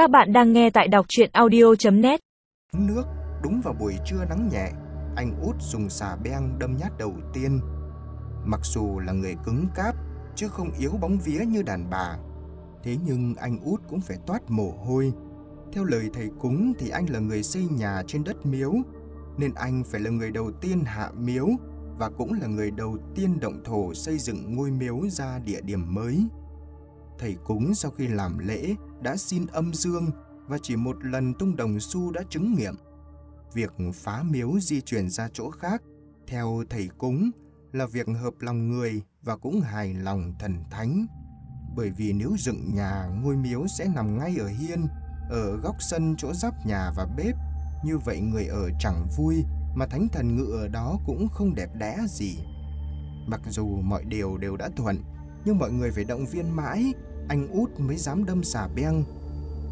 Các bạn đang nghe tại đọc chuyện audio.net Nước đúng vào buổi trưa nắng nhẹ, anh út dùng xà beng đâm nhát đầu tiên. Mặc dù là người cứng cáp, chứ không yếu bóng vía như đàn bà. Thế nhưng anh út cũng phải toát mồ hôi. Theo lời thầy cúng thì anh là người xây nhà trên đất miếu, nên anh phải là người đầu tiên hạ miếu và cũng là người đầu tiên động thổ xây dựng ngôi miếu ra địa điểm mới. Thầy cúng sau khi làm lễ đã xin âm dương và chỉ một lần tung đồng xu đã chứng nghiệm. Việc phá miếu di chuyển ra chỗ khác theo thầy cúng là việc hợp lòng người và cũng hài lòng thần thánh. Bởi vì nếu dựng nhà, ngôi miếu sẽ nằm ngay ở hiên, ở góc sân chỗ giáp nhà và bếp. Như vậy người ở chẳng vui, mà thánh thần ngự ở đó cũng không đẹp đẽ gì. Mặc dù mọi điều đều đã thuận, nhưng mọi người phải động viên mãi, anh út mới dám đâm xà beng.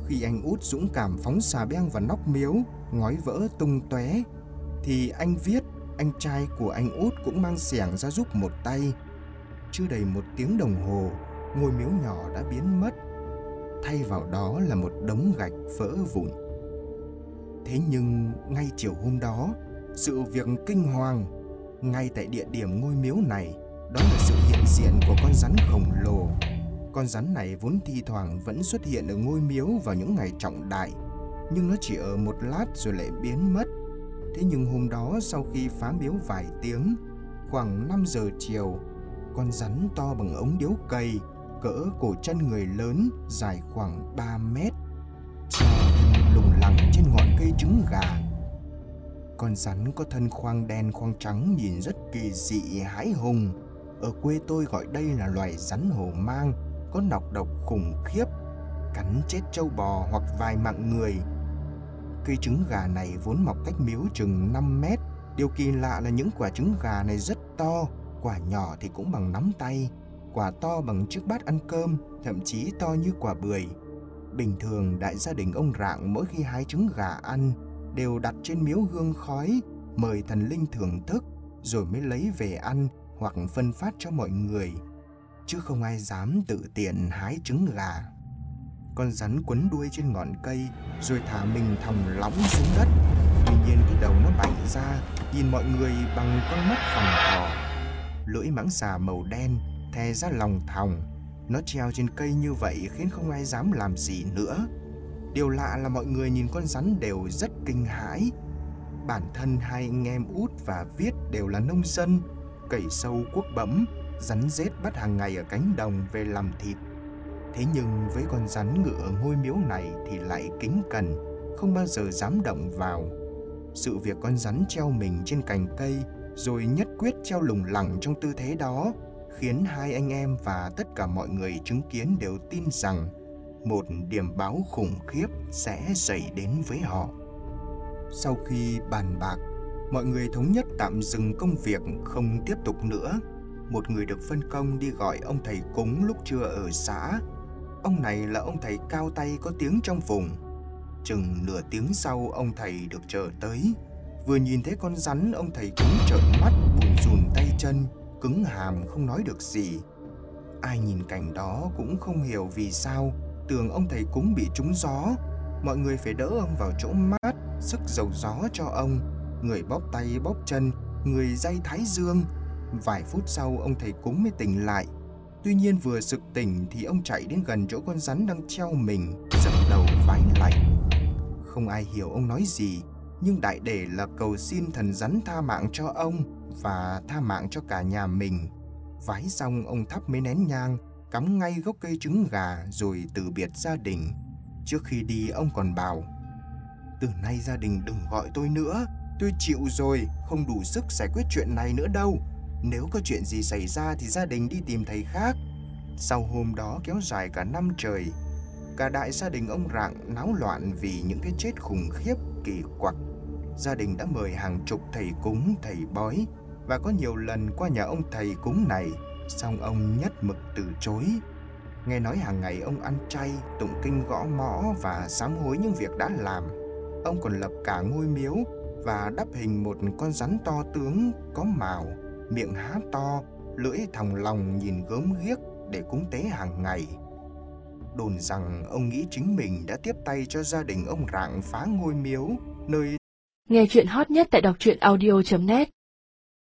Khi anh út dũng cảm phóng xà beng vào nóc miếu, ngói vỡ tung tóe, thì anh viết anh trai của anh út cũng mang xẻng ra giúp một tay. Chưa đầy một tiếng đồng hồ, ngôi miếu nhỏ đã biến mất. Thay vào đó là một đống gạch vỡ vụn. Thế nhưng ngay chiều hôm đó, sự việc kinh hoàng ngay tại địa điểm ngôi miếu này đó là sự hiện diện của con rắn khổng lồ. Con rắn này vốn thi thoảng vẫn xuất hiện ở ngôi miếu vào những ngày trọng đại, nhưng nó chỉ ở một lát rồi lại biến mất. Thế nhưng hôm đó sau khi phá miếu vài tiếng, khoảng 5 giờ chiều, con rắn to bằng ống điếu cày, cỡ cổ chân người lớn, dài khoảng 3 mét, treo lủng lẳng trên ngọn cây trứng gà. Con rắn có thân khoang đen khoang trắng nhìn rất kỳ dị hãi hùng. Ở quê tôi gọi đây là loài rắn hổ mang, có nọc độc khủng khiếp, cắn chết trâu bò hoặc vài mạng người. Cây trứng gà này vốn mọc cách miếu chừng 5 mét. Điều kỳ lạ là những quả trứng gà này rất to, quả nhỏ thì cũng bằng nắm tay, quả to bằng chiếc bát ăn cơm, thậm chí to như quả bưởi. Bình thường đại gia đình ông Rạng mỗi khi hái trứng gà ăn đều đặt trên miếu hương khói, mời thần linh thưởng thức rồi mới lấy về ăn hoặc phân phát cho mọi người, chứ không ai dám tự tiện hái trứng gà. Con rắn quấn đuôi trên ngọn cây rồi thả mình thòng lõng xuống đất. Tuy nhiên cái đầu nó bành ra, nhìn mọi người bằng con mắt phòng thò. Lưỡi mãng xà màu đen thè ra lòng thòng. Nó treo trên cây như vậy khiến không ai dám làm gì nữa. Điều lạ là mọi người nhìn con rắn đều rất kinh hãi. Bản thân hai anh em út và viết đều là nông dân, cẩy sâu cuốc bẫm, rắn rết bắt hàng ngày ở cánh đồng về làm thịt. Thế nhưng với con rắn ngựa ngôi miếu này thì lại kính cẩn, không bao giờ dám động vào. Sự việc con rắn treo mình trên cành cây rồi nhất quyết treo lủng lẳng trong tư thế đó khiến hai anh em và tất cả mọi người chứng kiến đều tin rằng một điểm báo khủng khiếp sẽ xảy đến với họ. Sau khi bàn bạc, mọi người thống nhất tạm dừng công việc không tiếp tục nữa. Một người được phân công đi gọi ông thầy cúng lúc chưa ở xã. Ông này là ông thầy cao tay có tiếng trong vùng. Chừng nửa tiếng sau ông thầy được chờ tới. Vừa nhìn thấy con rắn ông thầy cúng trợn mắt bùn rùn tay chân, cứng hàm không nói được gì. Ai nhìn cảnh đó cũng không hiểu vì sao tưởng ông thầy cúng bị trúng gió. Mọi người phải đỡ ông vào chỗ mát, sức dầu gió cho ông. Người bóp tay bóp chân, người dây thái dương. Vài phút sau ông thầy cúng mới tỉnh lại. Tuy nhiên vừa sực tỉnh thì ông chạy đến gần chỗ con rắn đang treo mình, dập đầu vái lạnh. Không ai hiểu ông nói gì, nhưng đại để là cầu xin thần rắn tha mạng cho ông và tha mạng cho cả nhà mình. Vái xong ông thắp mấy nén nhang, cắm ngay gốc cây trứng gà rồi từ biệt gia đình. Trước khi đi ông còn bảo, từ nay gia đình đừng gọi tôi nữa, tôi chịu rồi, không đủ sức giải quyết chuyện này nữa đâu. Nếu có chuyện gì xảy ra thì gia đình đi tìm thầy khác. Sau hôm đó kéo dài cả năm trời, cả đại gia đình ông Rạng náo loạn vì những cái chết khủng khiếp kỳ quặc. Gia đình đã mời hàng chục thầy cúng, thầy bói và có nhiều lần qua nhà ông thầy cúng này song ông nhất mực từ chối Nghe nói hàng ngày ông ăn chay, tụng kinh gõ mõ và sám hối những việc đã làm Ông còn lập cả ngôi miếu và đắp hình một con rắn to tướng có màu, miệng há to, lưỡi thòng lòng nhìn gớm ghiếc để cúng tế hàng ngày. đồn rằng ông nghĩ chính mình đã tiếp tay cho gia đình ông Rạng phá ngôi miếu, nơi Nghe chuyện hot nhất tại đọc truyện audio.net